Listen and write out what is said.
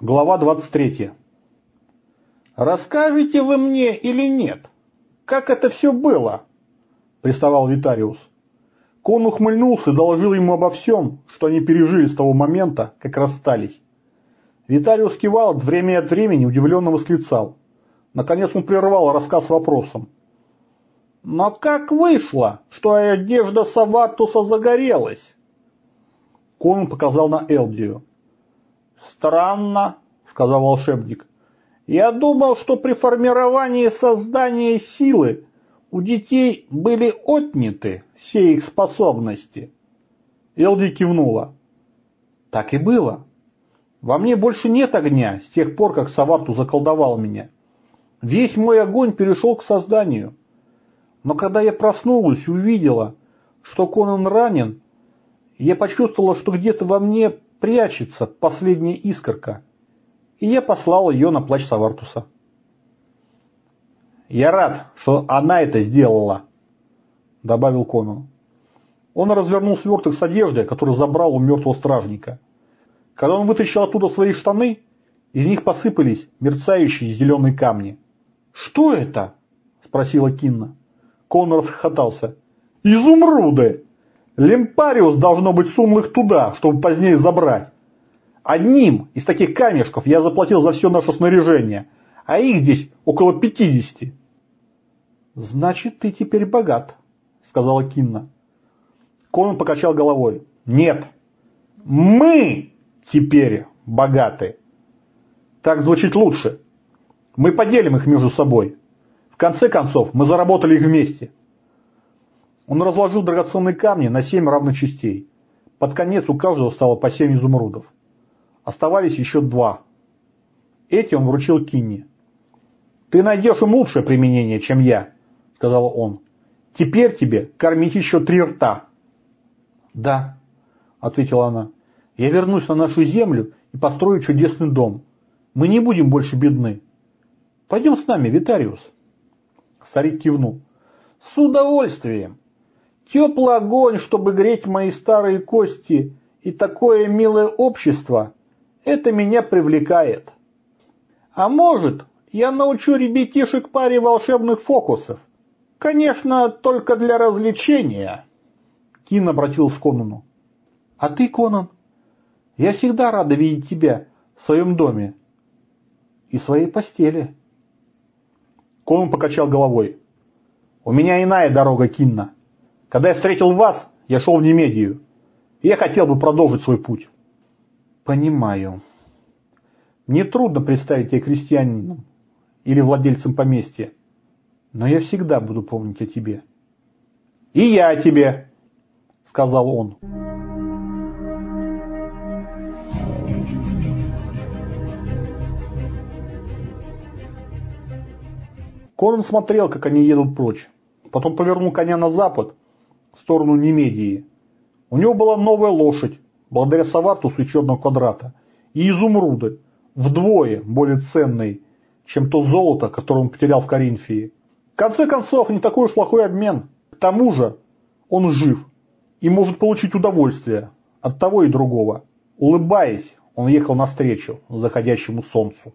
Глава 23. «Расскажете вы мне или нет? Как это все было?» – приставал Витариус. Кон ухмыльнулся и доложил ему обо всем, что они пережили с того момента, как расстались. Витариус кивал, время от времени удивленно восклицал. Наконец он прервал рассказ вопросом. «Но как вышло, что одежда Саватуса загорелась?» Конун показал на Элдию. «Странно», — сказал волшебник. «Я думал, что при формировании создания силы у детей были отняты все их способности». Элди кивнула. «Так и было. Во мне больше нет огня с тех пор, как Саварту заколдовал меня. Весь мой огонь перешел к созданию. Но когда я проснулась и увидела, что Конан ранен, я почувствовала, что где-то во мне прячется последняя искорка, и я послал ее на плач Савартуса. «Я рад, что она это сделала», — добавил Конан. Он развернул сверток с одеждой, который забрал у мертвого стражника. Когда он вытащил оттуда свои штаны, из них посыпались мерцающие зеленые камни. «Что это?» – спросила Кинна. Конор расхохотался. «Изумруды! Лемпариус, должно быть, сунул их туда, чтобы позднее забрать. Одним из таких камешков я заплатил за все наше снаряжение, а их здесь около пятидесяти». «Значит, ты теперь богат», – сказала Кинна. Конан покачал головой. «Нет, мы теперь богаты. Так звучит лучше. Мы поделим их между собой. Конце концов, мы заработали их вместе. Он разложил драгоценные камни на семь равных частей. Под конец у каждого стало по семь изумрудов. Оставались еще два. Эти он вручил Кинни. «Ты найдешь им лучшее применение, чем я», — сказал он. «Теперь тебе кормить еще три рта». «Да», — ответила она. «Я вернусь на нашу землю и построю чудесный дом. Мы не будем больше бедны. Пойдем с нами, Витариус». Старик кивнул. «С удовольствием. Теплый огонь, чтобы греть мои старые кости, и такое милое общество – это меня привлекает. А может, я научу ребятишек паре волшебных фокусов. Конечно, только для развлечения. Кин обратился к Конану. А ты, Конан, я всегда рада видеть тебя в своем доме и своей постели. Конан покачал головой. У меня иная дорога, Кинна. Когда я встретил вас, я шел в Немедию. Я хотел бы продолжить свой путь. Понимаю. Мне трудно представить тебя крестьянином или владельцем поместья. Но я всегда буду помнить о тебе. И я о тебе, сказал он. Конан смотрел, как они едут прочь. Потом повернул коня на запад в сторону Немедии. У него была новая лошадь, благодаря Савартусу и Черного квадрата, и изумруды, вдвое более ценные, чем то золото, которое он потерял в Коринфии. В конце концов, не такой уж плохой обмен. К тому же, он жив и может получить удовольствие от того и другого. Улыбаясь, он ехал навстречу заходящему солнцу.